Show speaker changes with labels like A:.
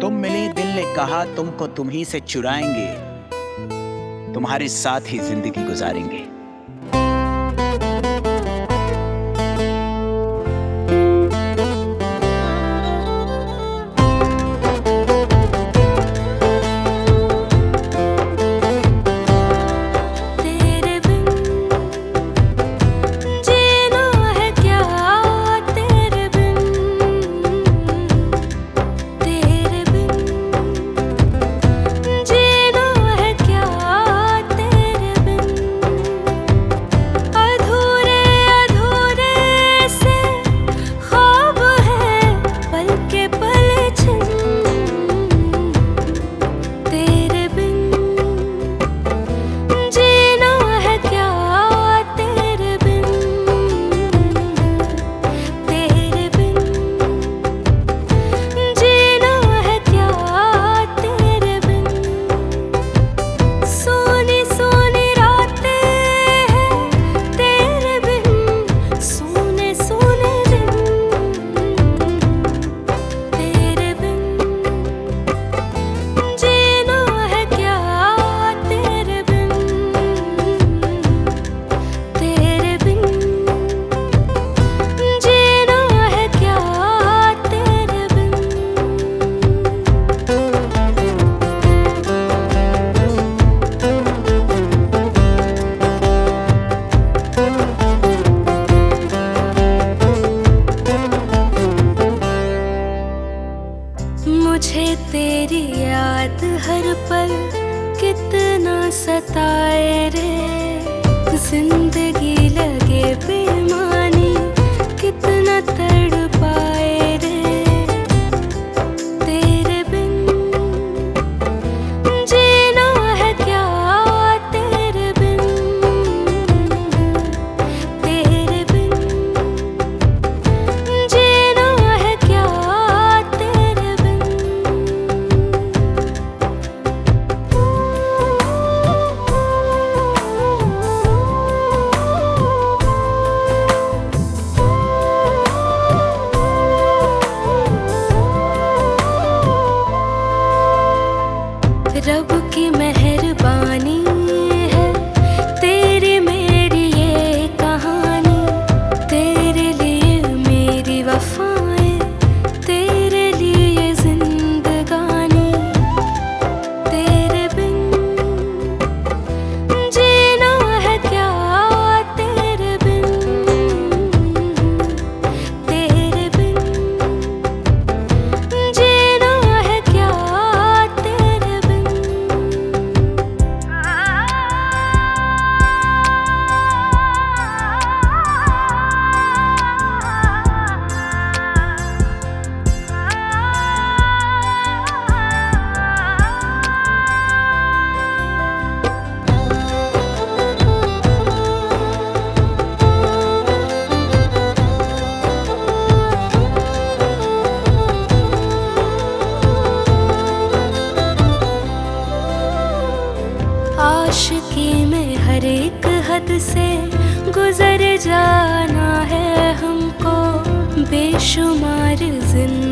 A: तुम मिले दिल ने कहा, तुमको तुम ही से चुराएँगे। तुम्हारे साथ ही ज़िंदगी गुजारेंगे।
B: मुझे तेरी याद हर पल कितना सताए रे। ज़िंदगी प्रभु वक्त से गुजर जाना है हमको बेशुमार ज़िंदगी।